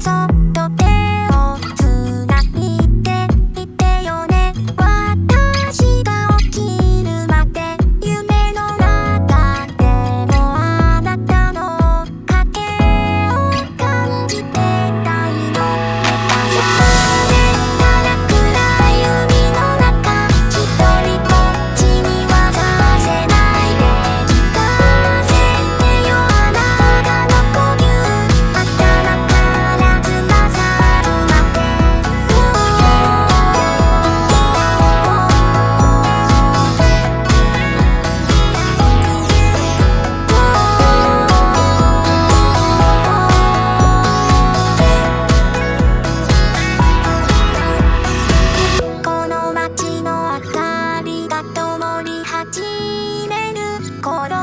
top 心